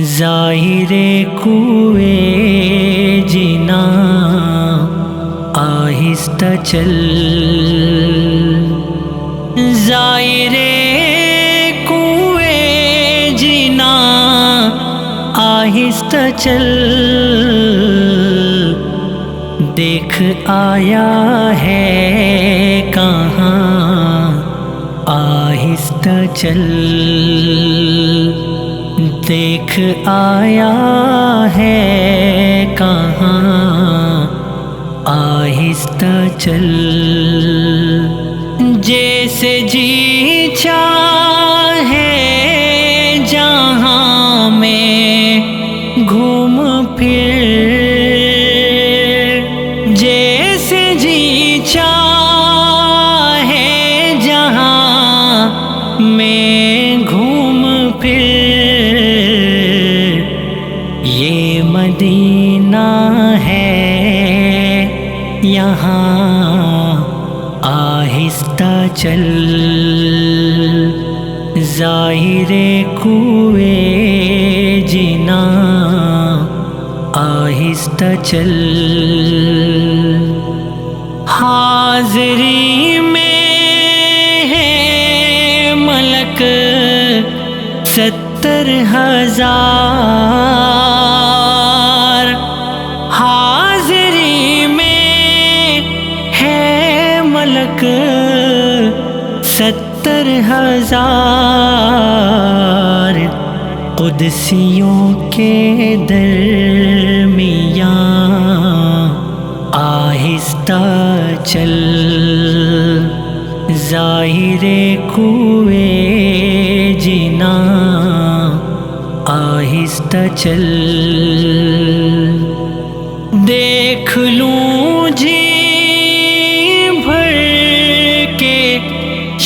ظاہر کوے جنا آہستہ چل۔ ظاہر کوے جنا آہستہ چل۔ دیکھ آیا ہے کہاں آہستہ چل۔ دیکھ آیا ہے کہاں آہستہ چل۔ جیسے جی چاہے جہاں میں گھوم پھر۔ جیسے جی چاہے جہاں میں گھوم پھر۔ مدینہ ہے۔ یہاں آہستہ چل۔ ظاہر کوے جنا آہستہ چل۔ حاضری میں ہے ملک ستر ہزار۔ ستر ہزار قدسیوں کے درمیان آہستہ چل ظاہر کوے جنا آہستہ چل دیکھ لوں جی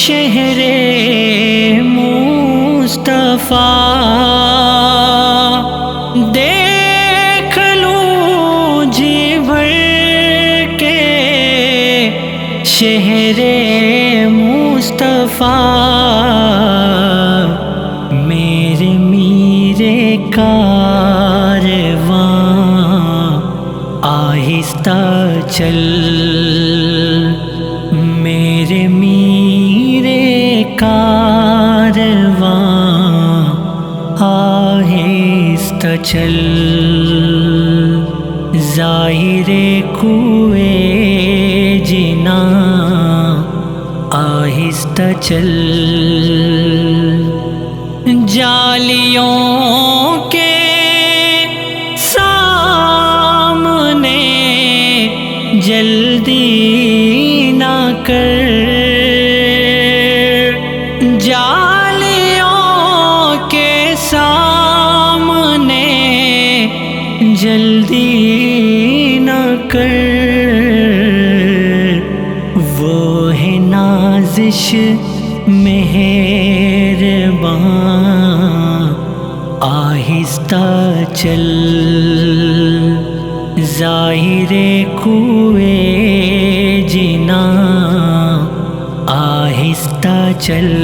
شہر مصطفیٰ دیکھ لوں جی بھر کے شہر مصطفیٰ میرے میرے کارواں آہستہ چل میرے میرے کارواں آہستہ چل۔ ظاہر کوے جنا آہستہ چل۔ جالیوں کے سامنے جلدی نہ کر۔ جلدی نہ کر۔ وہ ہے نازش مہربان آہستہ چل۔ ظاہر کوے جنا آہستہ چل۔